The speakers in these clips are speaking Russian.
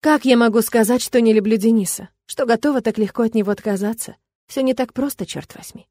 Как я могу сказать, что не люблю Дениса? Что готова так легко от него отказаться? Все не так просто, черт возьми.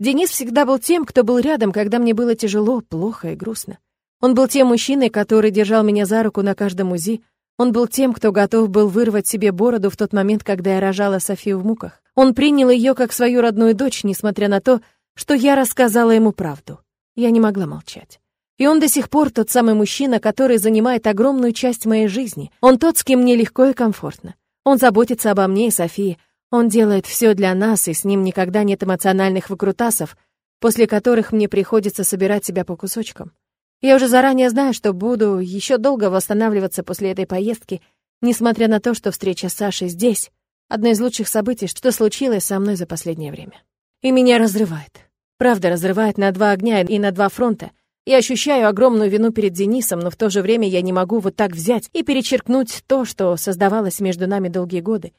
Денис всегда был тем, кто был рядом, когда мне было тяжело, плохо и грустно. Он был тем мужчиной, который держал меня за руку на каждом УЗИ. Он был тем, кто готов был вырвать себе бороду в тот момент, когда я рожала Софию в муках. Он принял ее как свою родную дочь, несмотря на то, что я рассказала ему правду. Я не могла молчать. И он до сих пор тот самый мужчина, который занимает огромную часть моей жизни. Он тот, с кем мне легко и комфортно. Он заботится обо мне и Софии. Он делает все для нас, и с ним никогда нет эмоциональных выкрутасов, после которых мне приходится собирать себя по кусочкам. Я уже заранее знаю, что буду еще долго восстанавливаться после этой поездки, несмотря на то, что встреча с Сашей здесь — одно из лучших событий, что случилось со мной за последнее время. И меня разрывает. Правда, разрывает на два огня и на два фронта — я ощущаю огромную вину перед Денисом, но в то же время я не могу вот так взять и перечеркнуть то, что создавалось между нами долгие годы.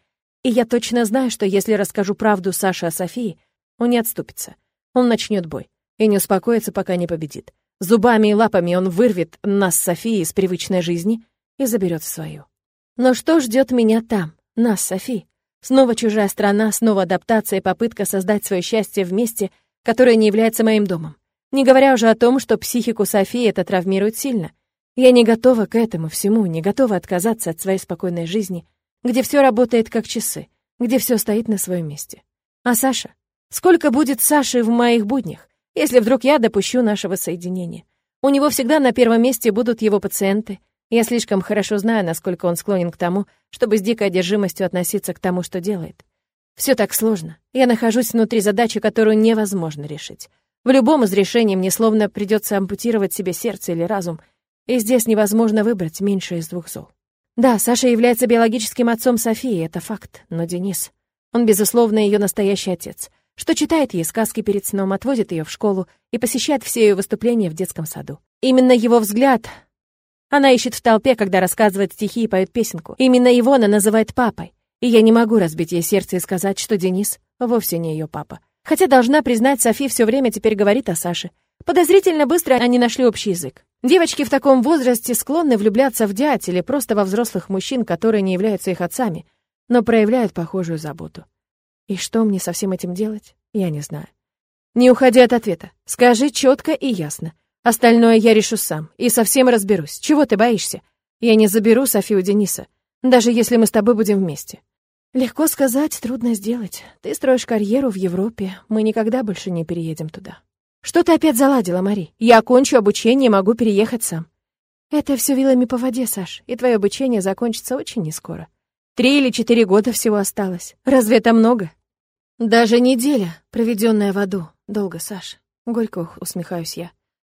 И я точно знаю, что если расскажу правду Саше о Софии, он не отступится. Он начнет бой и не успокоится, пока не победит. Зубами и лапами он вырвет нас с Софией из привычной жизни и заберет в свою. Но что ждет меня там, нас, Софи? Снова чужая страна, снова адаптация и попытка создать свое счастье в месте, которое не является моим домом. Не говоря уже о том, что психику Софии это травмирует сильно. Я не готова к этому всему, не готова отказаться от своей спокойной жизни, где все работает как часы, где все стоит на своем месте. А Саша? Сколько будет Саши в моих буднях, если вдруг я допущу нашего соединения? У него всегда на первом месте будут его пациенты. Я слишком хорошо знаю, насколько он склонен к тому, чтобы с дикой одержимостью относиться к тому, что делает. Все так сложно. Я нахожусь внутри задачи, которую невозможно решить. В любом из решений мне словно придется ампутировать себе сердце или разум, и здесь невозможно выбрать меньшее из двух зол. Да, Саша является биологическим отцом Софии, это факт, но Денис... Он, безусловно, ее настоящий отец, что читает ей сказки перед сном, отводит ее в школу и посещает все ее выступления в детском саду. Именно его взгляд она ищет в толпе, когда рассказывает стихи и поет песенку. Именно его она называет папой. И я не могу разбить ей сердце и сказать, что Денис вовсе не ее папа. Хотя, должна признать, Софи все время теперь говорит о Саше. Подозрительно быстро они нашли общий язык. Девочки в таком возрасте склонны влюбляться в дядь или просто во взрослых мужчин, которые не являются их отцами, но проявляют похожую заботу. И что мне со всем этим делать, я не знаю. Не уходи от ответа. Скажи четко и ясно. Остальное я решу сам и совсем разберусь. Чего ты боишься? Я не заберу Софию Дениса, даже если мы с тобой будем вместе. Легко сказать, трудно сделать. Ты строишь карьеру в Европе, мы никогда больше не переедем туда. Что ты опять заладила, Мари? Я окончу обучение, могу переехать сам. Это все вилами по воде, Саш, и твое обучение закончится очень нескоро. Три или четыре года всего осталось. Разве это много? Даже неделя, проведенная в аду. Долго, Саш. Горько усмехаюсь я.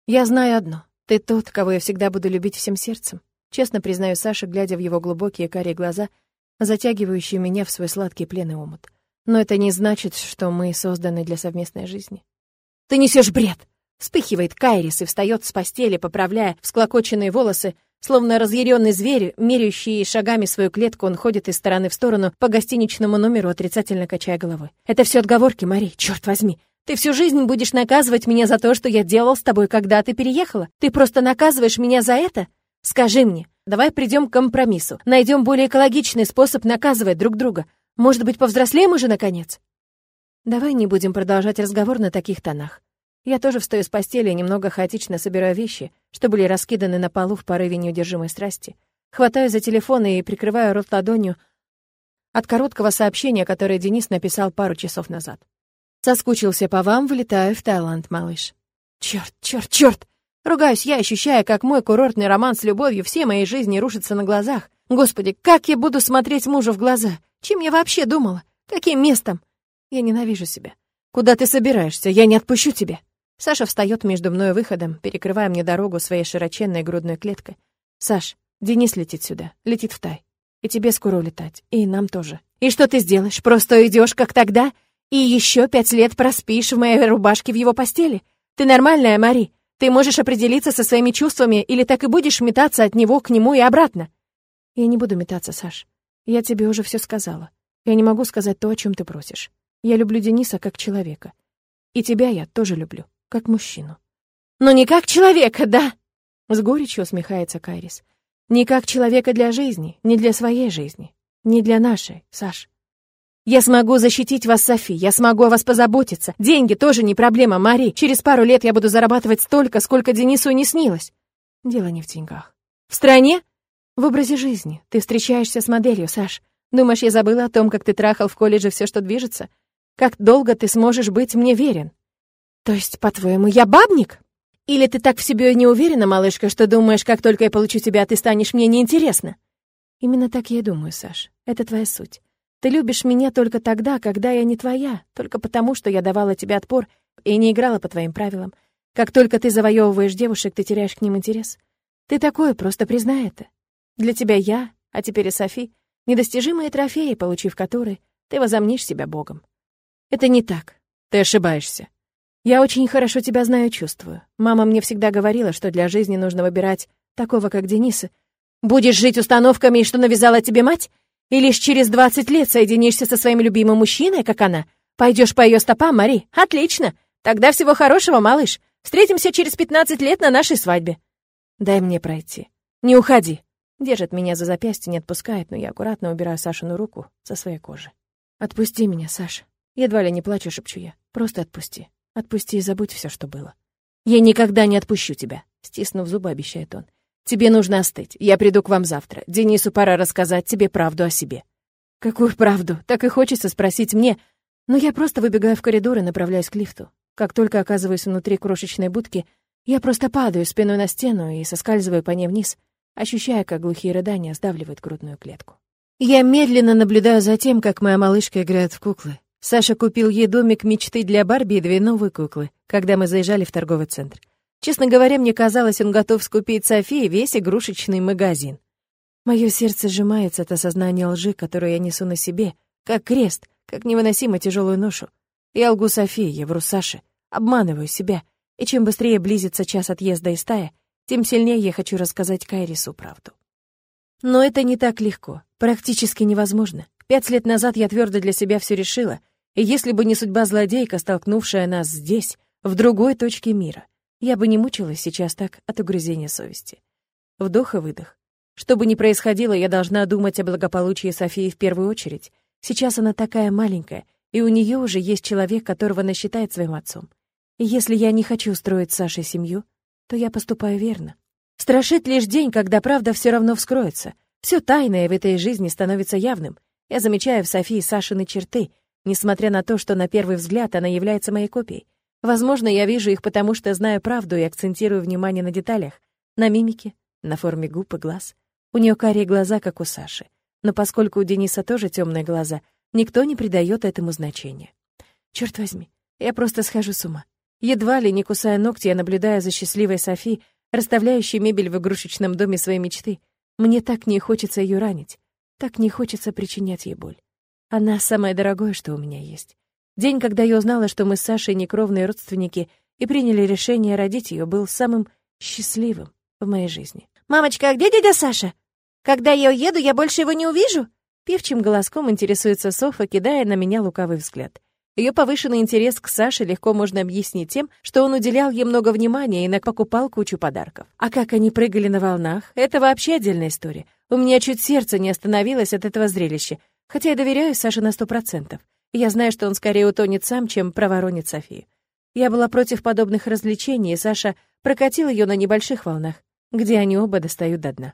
Я знаю одно. Ты тот, кого я всегда буду любить всем сердцем. Честно признаю Саше, глядя в его глубокие карие глаза — затягивающий меня в свой сладкий плен и омут. Но это не значит, что мы созданы для совместной жизни. «Ты несешь бред!» Вспыхивает Кайрис и встает с постели, поправляя всклокоченные волосы, Словно разъяренный зверь, меряющий шагами свою клетку, он ходит из стороны в сторону по гостиничному номеру, отрицательно качая головой. «Это все отговорки, Мари, черт возьми! Ты всю жизнь будешь наказывать меня за то, что я делал с тобой, когда ты переехала? Ты просто наказываешь меня за это? Скажи мне, Давай придем к компромиссу. Найдем более экологичный способ наказывать друг друга. Может быть, повзрослеем уже, наконец? Давай не будем продолжать разговор на таких тонах. Я тоже встаю с постели и немного хаотично собираю вещи, что были раскиданы на полу в порыве неудержимой страсти. Хватаю за телефон и прикрываю рот ладонью от короткого сообщения, которое Денис написал пару часов назад. «Соскучился по вам, вылетаю в Таиланд, малыш». «Чёрт, чёрт, чёрт!» Ругаюсь я, ощущая, как мой курортный роман с любовью всей моей жизни рушится на глазах. Господи, как я буду смотреть мужу в глаза? Чем я вообще думала? Каким местом? Я ненавижу себя. Куда ты собираешься? Я не отпущу тебя. Саша встает между мной и выходом, перекрывая мне дорогу своей широченной грудной клеткой. Саш, Денис летит сюда, летит в Тай. И тебе скоро улетать, и нам тоже. И что ты сделаешь? Просто уйдешь, как тогда? И еще пять лет проспишь в моей рубашке в его постели? Ты нормальная, Мари? Ты можешь определиться со своими чувствами или так и будешь метаться от него к нему и обратно. Я не буду метаться, Саш. Я тебе уже все сказала. Я не могу сказать то, о чем ты просишь. Я люблю Дениса как человека. И тебя я тоже люблю, как мужчину. Но не как человека, да? С горечью усмехается Кайрис. Не как человека для жизни, не для своей жизни, не для нашей, Саш. Я смогу защитить вас, Софи, я смогу о вас позаботиться. Деньги тоже не проблема, Мари. Через пару лет я буду зарабатывать столько, сколько Денису не снилось. Дело не в деньгах. В стране? В образе жизни. Ты встречаешься с моделью, Саш. Думаешь, я забыла о том, как ты трахал в колледже все, что движется? Как долго ты сможешь быть мне верен? То есть, по-твоему, я бабник? Или ты так в себе не уверена, малышка, что думаешь, как только я получу тебя, ты станешь мне неинтересна? Именно так я и думаю, Саш. Это твоя суть. Ты любишь меня только тогда, когда я не твоя, только потому, что я давала тебе отпор и не играла по твоим правилам. Как только ты завоевываешь девушек, ты теряешь к ним интерес. Ты такой, просто признай это. Для тебя я, а теперь и Софи, недостижимые трофеи, получив которые, ты возомнишь себя богом. Это не так. Ты ошибаешься. Я очень хорошо тебя знаю чувствую. Мама мне всегда говорила, что для жизни нужно выбирать такого, как Дениса. Будешь жить установками, что навязала тебе мать? И лишь через 20 лет соединишься со своим любимым мужчиной, как она? Пойдешь по ее стопам, Мари? Отлично. Тогда всего хорошего, малыш. Встретимся через 15 лет на нашей свадьбе. Дай мне пройти. Не уходи. Держит меня за запястье, не отпускает, но я аккуратно убираю Сашину руку со своей кожи. Отпусти меня, Саша. Едва ли не плачу, шепчу я. Просто отпусти. Отпусти и забудь все, что было. Я никогда не отпущу тебя, стиснув зубы, обещает он. Тебе нужно остыть. Я приду к вам завтра. Денису пора рассказать тебе правду о себе. Какую правду? Так и хочется спросить мне. Но я просто выбегаю в коридор и направляюсь к лифту. Как только оказываюсь внутри крошечной будки, я просто падаю спиной на стену и соскальзываю по ней вниз, ощущая, как глухие рыдания сдавливают грудную клетку. Я медленно наблюдаю за тем, как моя малышка играет в куклы, Саша купил ей домик мечты для Барби и две новые куклы, когда мы заезжали в торговый центр. Честно говоря, мне казалось, он готов скупить Софии весь игрушечный магазин. Мое сердце сжимается от осознания лжи, которую я несу на себе, как крест, как невыносимо тяжелую ношу. Я лгу Софии, я вру Саше, обманываю себя, и чем быстрее близится час отъезда из стая, тем сильнее я хочу рассказать Кайрису правду. Но это не так легко, практически невозможно. Пять лет назад я твердо для себя все решила — и если бы не судьба злодейка, столкнувшая нас здесь, в другой точке мира, я бы не мучилась сейчас так от угрызения совести. Вдох и выдох. Что бы ни происходило, я должна думать о благополучии Софии в первую очередь. Сейчас она такая маленькая, и у нее уже есть человек, которого она считает своим отцом. И если я не хочу строить с Сашей семью, то я поступаю верно. Страшит лишь день, когда правда все равно вскроется. Все тайное в этой жизни становится явным. Я замечаю в Софии Сашины черты — несмотря на то, что на первый взгляд она является моей копией. Возможно, я вижу их потому, что знаю правду и акцентирую внимание на деталях, на мимике, на форме губ и глаз. У нее карие глаза, как у Саши. Но поскольку у Дениса тоже темные глаза, никто не придает этому значения. Черт возьми, я просто схожу с ума. Едва ли, не кусая ногти, я наблюдаю за счастливой Софи, расставляющей мебель в игрушечном доме своей мечты. Мне так не хочется ее ранить, так не хочется причинять ей боль. Она самое дорогое, что у меня есть. День, когда я узнала, что мы с Сашей некровные родственники и приняли решение родить ее, был самым счастливым в моей жизни. «Мамочка, а где дядя Саша? Когда я уеду, я больше его не увижу?» Певчим голоском интересуется Софа, кидая на меня лукавый взгляд. Ее повышенный интерес к Саше легко можно объяснить тем, что он уделял ей много внимания и покупал кучу подарков. А как они прыгали на волнах, это вообще отдельная история. У меня чуть сердце не остановилось от этого зрелища. Хотя я доверяю Саше на сто процентов. Я знаю, что он скорее утонет сам, чем проворонит Софию. Я была против подобных развлечений, и Саша прокатил ее на небольших волнах, где они оба достают до дна.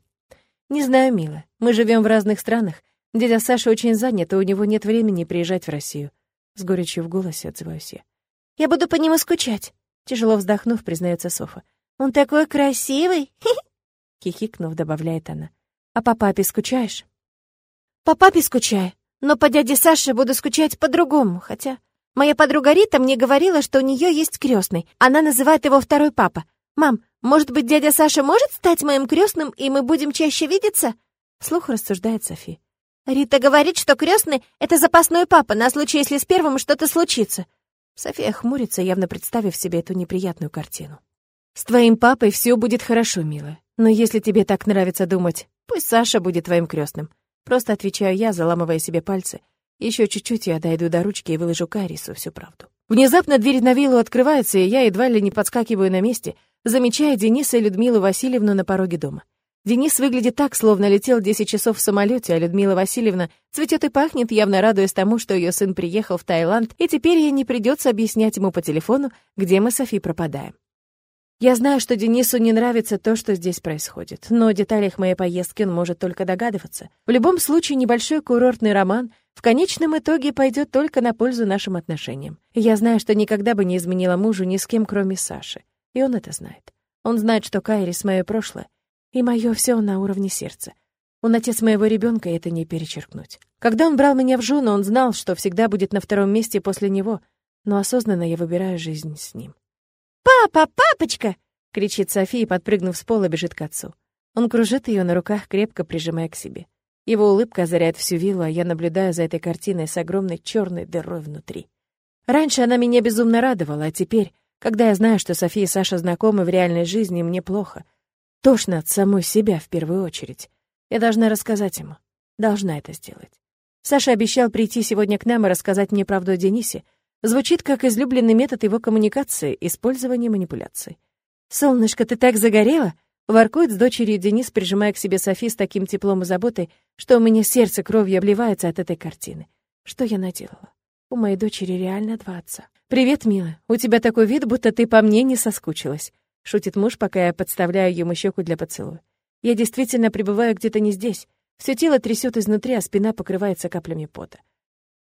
Не знаю, мила, мы живем в разных странах. Дядя Саша очень занят, и у него нет времени приезжать в Россию. С горечью в голосе отзываюсь я. Я буду по нему скучать. Тяжело вздохнув, признается Софа. Он такой красивый. Хихикнув, добавляет она. А по папе скучаешь? По папе скучаю, но по дяде Саше буду скучать по-другому, хотя... Моя подруга Рита мне говорила, что у нее есть крестный. Она называет его второй папа. «Мам, может быть, дядя Саша может стать моим крестным, и мы будем чаще видеться?» Слух рассуждает Софи. Рита говорит, что крестный — это запасной папа на случай, если с первым что-то случится. София хмурится, явно представив себе эту неприятную картину. «С твоим папой все будет хорошо, милая. Но если тебе так нравится думать, пусть Саша будет твоим крестным. Просто отвечаю я, заламывая себе пальцы. Еще чуть-чуть я дойду до ручки и выложу Карису всю правду. Внезапно дверь на виллу открывается, и я едва ли не подскакиваю на месте, замечая Дениса и Людмилу Васильевну на пороге дома. Денис выглядит так, словно летел 10 часов в самолете, а Людмила Васильевна цветет и пахнет, явно радуясь тому, что ее сын приехал в Таиланд, и теперь ей не придется объяснять ему по телефону, где мы Софи пропадаем. Я знаю, что Денису не нравится то, что здесь происходит, но о деталях моей поездки он может только догадываться. В любом случае, небольшой курортный роман в конечном итоге пойдет только на пользу нашим отношениям. я знаю, что никогда бы не изменила мужу ни с кем, кроме Саши. И он это знает. Он знает, что Кайрис — мое прошлое, и мое все на уровне сердца. Он отец моего ребенка, и это не перечеркнуть. Когда он брал меня в жены, он знал, что всегда будет на втором месте после него, но осознанно я выбираю жизнь с ним. «Папа, папочка!» — кричит София, подпрыгнув с пола, бежит к отцу. Он кружит ее на руках, крепко прижимая к себе. Его улыбка озаряет всю виллу, а я наблюдаю за этой картиной с огромной черной дырой внутри. Раньше она меня безумно радовала, а теперь, когда я знаю, что София и Саша знакомы в реальной жизни, мне плохо. Тошно от самой себя в первую очередь. Я должна рассказать ему. Должна это сделать. Саша обещал прийти сегодня к нам и рассказать мне правду о Денисе. Звучит как излюбленный метод его коммуникации — использование манипуляций. «Солнышко, ты так загорела?» — воркует с дочерью Денис, прижимая к себе Софи с таким теплом и заботой, что у меня сердце кровью обливается от этой картины. Что я наделала? У моей дочери реально два отца. «Привет, милая. У тебя такой вид, будто ты по мне не соскучилась. — шутит муж, пока я подставляю ему щеку для поцелуя. «Я действительно пребываю где-то не здесь. Все тело трясет изнутри, а спина покрывается каплями пота.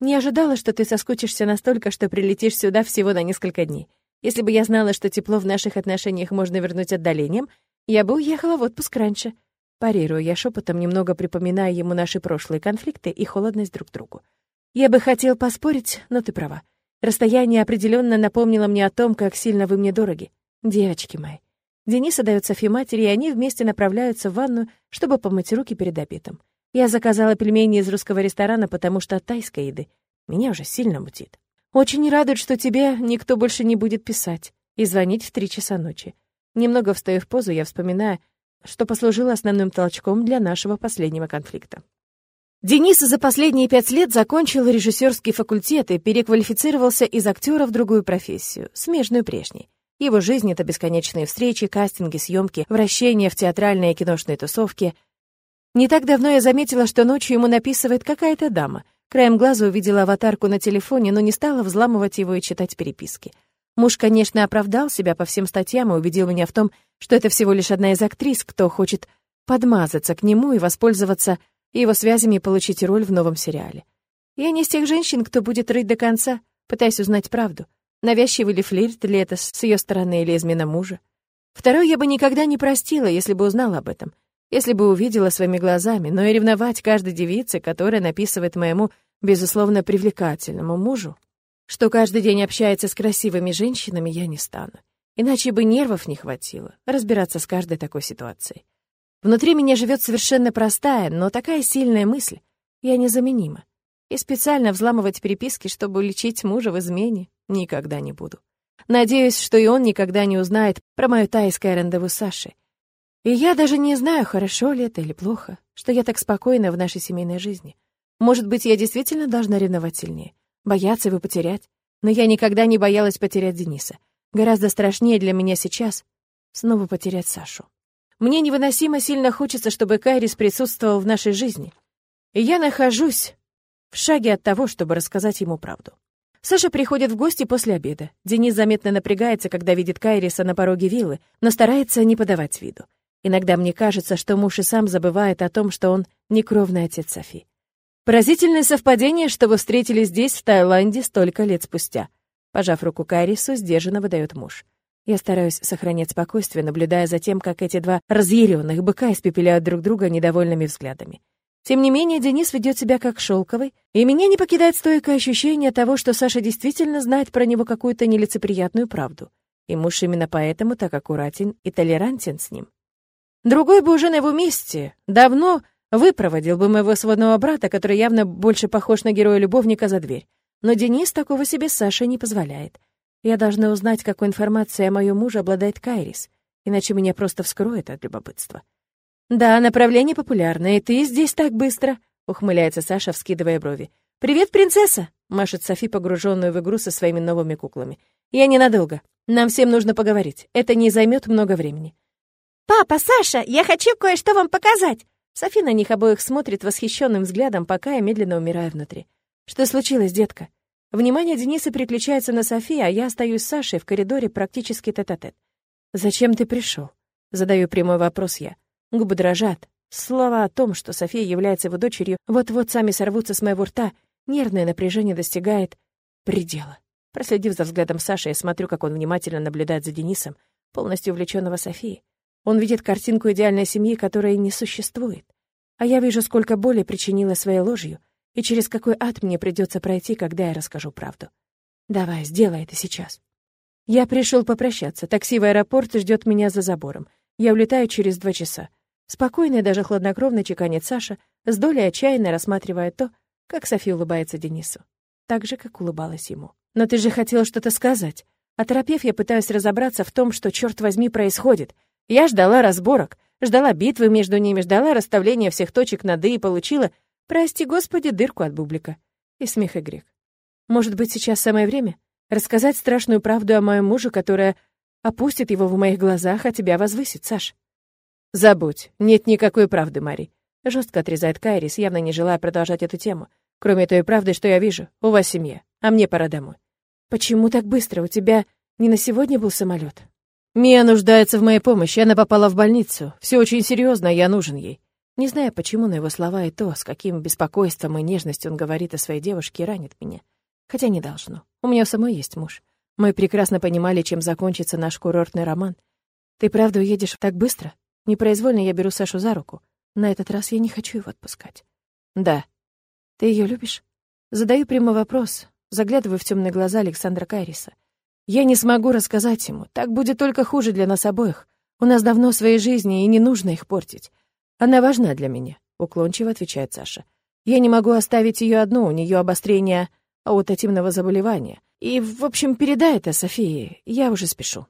Не ожидала, что ты соскучишься настолько, что прилетишь сюда всего на несколько дней. Если бы я знала, что тепло в наших отношениях можно вернуть отдалением, я бы уехала в отпуск раньше». Парирую я шепотом, немного припоминая ему наши прошлые конфликты и холодность друг к другу. «Я бы хотел поспорить, но ты права. Расстояние определенно напомнило мне о том, как сильно вы мне дороги. Девочки мои. Денис отдает Софи матери, и они вместе направляются в ванну, чтобы помыть руки перед обедом. Я заказала пельмени из русского ресторана, потому что от тайской еды меня уже сильно мутит. Очень радует, что тебе никто больше не будет писать и звонить в три часа ночи. Немного встаю в позу, я вспоминаю, что послужило основным толчком для нашего последнего конфликта. Денис за последние пять лет закончил режиссерский факультет и переквалифицировался из актера в другую профессию, смежную прежней. Его жизнь — это бесконечные встречи, кастинги, съемки, вращения в театральной и киношной тусовке. Не так давно я заметила, что ночью ему написывает какая-то дама. Краем глаза увидела аватарку на телефоне, но не стала взламывать его и читать переписки. Муж, конечно, оправдал себя по всем статьям и убедил меня в том, что это всего лишь одна из актрис, кто хочет подмазаться к нему и воспользоваться его связями и получить роль в новом сериале. Я не из тех женщин, кто будет рыть до конца, пытаясь узнать правду. Навязчивый ли флирт ли это с ее стороны или измена мужа? Второй я бы никогда не простила, если бы узнала об этом, если бы увидела своими глазами, но и ревновать каждой девице, которая написывает моему, безусловно, привлекательному мужу, что каждый день общается с красивыми женщинами, я не стану. Иначе бы нервов не хватило разбираться с каждой такой ситуацией. Внутри меня живет совершенно простая, но такая сильная мысль. Я незаменима. И специально взламывать переписки, чтобы лечить мужа в измене, Никогда не буду. Надеюсь, что и он никогда не узнает про мое тайское рандеву с Сашей. И я даже не знаю, хорошо ли это или плохо, что я так спокойна в нашей семейной жизни. Может быть, я действительно должна ревновать сильнее, бояться его потерять. Но я никогда не боялась потерять Дениса. Гораздо страшнее для меня сейчас снова потерять Сашу. Мне невыносимо сильно хочется, чтобы Кайрис присутствовал в нашей жизни. И я нахожусь в шаге от того, чтобы рассказать ему правду. Саша приходит в гости после обеда. Денис заметно напрягается, когда видит Кайриса на пороге виллы, но старается не подавать виду. Иногда мне кажется, что муж и сам забывает о том, что он не кровный отец Софи. Поразительное совпадение, что вы встретились здесь, в Таиланде, столько лет спустя. Пожав руку Кайрису, сдержанно выдает муж. Я стараюсь сохранять спокойствие, наблюдая за тем, как эти два разъяренных быка испепеляют друг друга недовольными взглядами. Тем не менее, Денис ведет себя как шелковый, и меня не покидает стойкое ощущение того, что Саша действительно знает про него какую-то нелицеприятную правду. И муж именно поэтому так аккуратен и толерантен с ним. Другой бы уже на его месте давно выпроводил бы моего сводного брата, который явно больше похож на героя-любовника, за дверь. Но Денис такого себе Саше не позволяет. Я должна узнать, какой информацией о моем муже обладает Кайрис, иначе меня просто вскроет от любопытства. «Да, направление популярное, и ты здесь так быстро», — ухмыляется Саша, вскидывая брови. «Привет, принцесса!» — машет Софи, погруженную в игру со своими новыми куклами. «Я ненадолго. Нам всем нужно поговорить. Это не займет много времени». Папа, Саша, я хочу кое-что вам показать. Софи на них обоих смотрит восхищенным взглядом, пока я медленно умираю внутри. Что случилось, детка? Внимание Дениса переключается на Софи, а я остаюсь с Сашей в коридоре практически тет-а-тет. «Зачем ты пришел? Задаю прямой вопрос я. Губы дрожат. Слова о том, что София является его дочерью, вот-вот сами сорвутся с моего рта. Нервное напряжение достигает предела. Проследив за взглядом Саши, я смотрю, как он внимательно наблюдает за Денисом, полностью увлеченного Софией. Он видит картинку идеальной семьи, которая не существует. А я вижу, сколько боли причинила своей ложью, и через какой ад мне придется пройти, когда я расскажу правду. Давай, сделай это сейчас. Я пришел попрощаться. Такси в аэропорт ждет меня за забором. Я улетаю через два часа. Спокойно и даже хладнокровно чеканит Саша, с долей отчаянно рассматривая то, как София улыбается Денису. Так же, как улыбалась ему. «Но ты же хотел что-то сказать». Оторопев, я пытаюсь разобраться в том, что, черт возьми, происходит. Я ждала разборок, ждала битвы между ними, ждала расставления всех точек над «и» и получила, прости господи, дырку от бублика. И смех и грех. Может быть, сейчас самое время рассказать страшную правду о моем муже, которая опустит его в моих глазах, а тебя возвысит, Саш? Забудь, нет никакой правды, Мари. Жестко отрезает Кайрис, явно не желая продолжать эту тему. Кроме той правды, что я вижу, у вас семья, а мне пора домой. Почему так быстро? У тебя не на сегодня был самолет? Мия нуждается в моей помощи, она попала в больницу. Все очень серьезно, я нужен ей. Не знаю, почему, но его слова и то, с каким беспокойством и нежностью он говорит о своей девушке, ранит меня. Хотя не должно. У меня у самой есть муж. Мы прекрасно понимали, чем закончится наш курортный роман. Ты правда уедешь так быстро? Непроизвольно я беру Сашу за руку. На этот раз я не хочу его отпускать. Да. Ты ее любишь? Задаю прямой вопрос, заглядываю в темные глаза Александра Кайриса. Я не смогу рассказать ему. Так будет только хуже для нас обоих. У нас давно свои жизни, и не нужно их портить. Она важна для меня, уклончиво отвечает Саша. Я не могу оставить ее одну, у нее обострение аутотимного заболевания. И, в общем, передай это Софии, я уже спешу.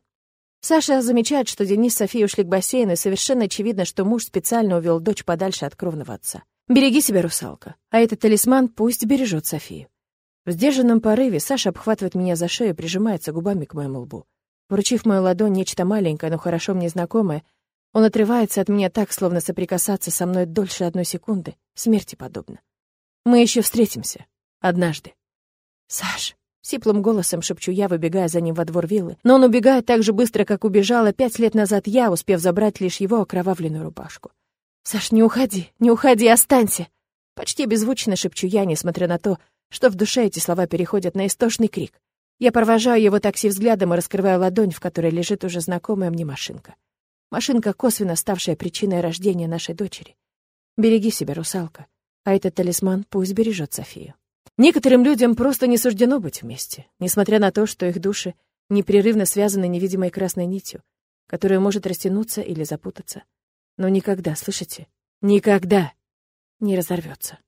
Саша замечает, что Денис с Софией ушли к бассейну, и совершенно очевидно, что муж специально увел дочь подальше от кровного отца. «Береги себя, русалка, а этот талисман пусть бережет Софию». В сдержанном порыве Саша обхватывает меня за шею и прижимается губами к моему лбу. Вручив мою ладонь нечто маленькое, но хорошо мне знакомое, он отрывается от меня так, словно соприкасаться со мной дольше одной секунды, смерти подобно. Мы еще встретимся. Однажды. Саш, сиплым голосом шепчу я, выбегая за ним во двор виллы. Но он убегает так же быстро, как убежала пять лет назад я, успев забрать лишь его окровавленную рубашку. «Саш, не уходи, не уходи, останься!» Почти беззвучно шепчу я, несмотря на то, что в душе эти слова переходят на истошный крик. Я провожаю его такси взглядом и раскрываю ладонь, в которой лежит уже знакомая мне машинка. Машинка, косвенно ставшая причиной рождения нашей дочери. Береги себя, русалка, а этот талисман пусть бережет Софию. Некоторым людям просто не суждено быть вместе, несмотря на то, что их души непрерывно связаны невидимой красной нитью, которая может растянуться или запутаться. Но никогда, слышите, никогда не разорвется.